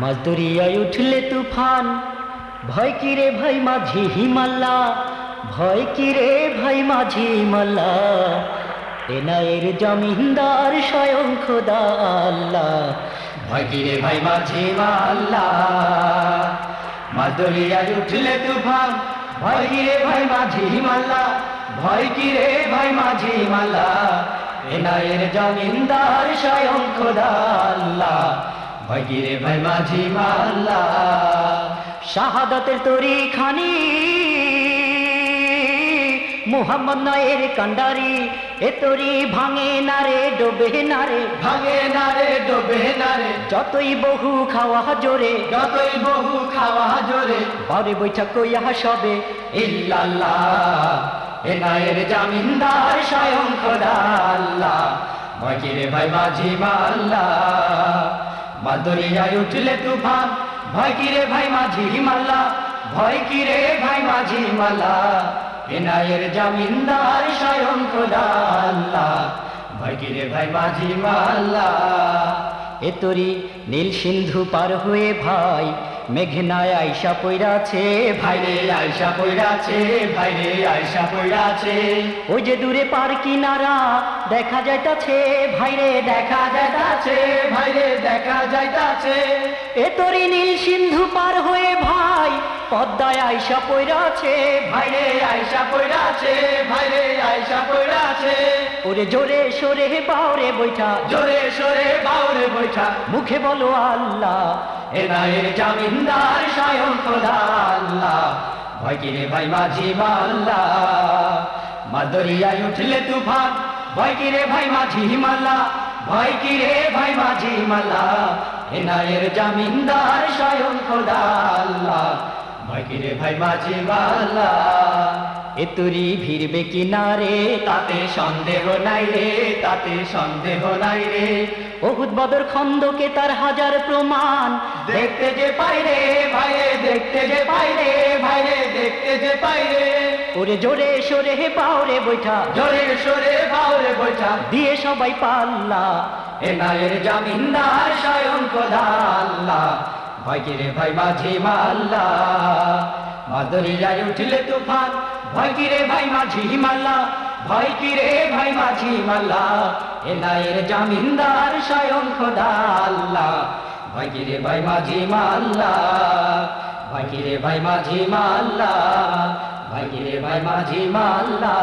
মাছ দরিয়ায় উঠলে তুফান। ভয় কি রে ভাই মাঝি হিমাল্লা ভয় কি রে ভাই মাঝি হিমাল্লা এনায়ের জমিনদার স্বয়ং খোদা আল্লাহ। ভয় কি রে ভাই মাঝি মাল্লা মাছ দরিয়ায় উঠলে তুফান। ভয় কি রে ভাই মাঝি মাল্লা ভয় কি রে ভাই মাঝি মাল্লা এনায়ের জমিনদার স্বয়ং খোদা আল্লাহ। কি ভাই মাঝি মাল্লা। শাহাদাতের তরি খানি। মুহাম্মদ নয়ের কান্ডারি এ তরি ভাঙে না রে ডোবে না রে। ভাঙে না রে ডোবে না রে। যতই বহু খাওয়া জোরে যতই বহু খাওয়া জোরে। বারে বৈঠক কইয়া সবে। ইল্লাল্লাহ এনায়ের জামিনদার স্বয়ং খোদা আল্লাহ। ভাই মাঝি মাল্লা। মাদরিয়ায় উঠলে তুফান, ভয় কি রে ভাই মাঝি মাল্লা ভয় কি রে ভাই মাঝি মাল্লা এনায়ের জামিনদার স্বয়ং খোদা আল্লাহ। ভয় কি রে ভাই মাঝি মাল্লা এ তরি নীল সিন্ধু পার হয়ে ভাই, মেঘনায় আইসা পইরাছে ভাইরে আয়সা পইরাছে ভাইরে আয়সা পইরাছে। ওই যে দূরে পার কিনারা, দেখা যাইতাছে ভাইরে দেখা দেখা যাইতাছে ভাইরে দেখা যাইতাছে এ তরি নীল সিন্ধু পার হয়ে ভাই পদ্মায় আইসা ভাইরে ভাইরে আয়সা পইরাছে ওরে জোরে সরে বাউরে বৈঠা। জোরে সোরে বাউরে বৈঠা। মুখে বলো আল্লাহ এনায়ের জামিনদার স্বয়ং খোদা আল্লাহ। ভয় রে ভাই মাঝি মাল্লা? মাদরিয়ায় উঠলে তুফান। ভয় রে ভাই মাঝি মাল্লা? ভয় কি রে ভাই মাঝি মাল্লা এনায়ের জামিনদার স্বয়ং খোদা আল্লাহ। কি রে ভাই মাঝি এ তরি ভিড়বে কিনারে, তাতে সন্দেহ নাই রে, তাতে সন্দেহ নাই রে। বহুত বদর খন্দকে তার হাজার প্রমাণ। দেখতে যে পাই রে ভাইরে দেখতে যে পাই রে ভাইরে দেখতে যে পাই রে। ওরে জোরে সরে বাউরে বৈঠা। জোরে সোরে বাউরে বৈঠা। দিয়ে সবাই পাল্লা। এনায়ের জামিনদার স্বয়ং আল্লাহ ভয় ভাই মাঝি মাল্লা? মাদরিয়ায় উঠলে তুফান। ভয় ভাই মাঝি মাল্লা? ভয় কি রে ভাই মাঝি মাল্লা? এ এনায়ের জামিনদার স্বয়ং খোদা আল্লাহ ভয় ভাই মাঝি মাল্লা? ভয় ভাই মাঝি মাল্লা? কি রে ভাই মাঝি মাল্লা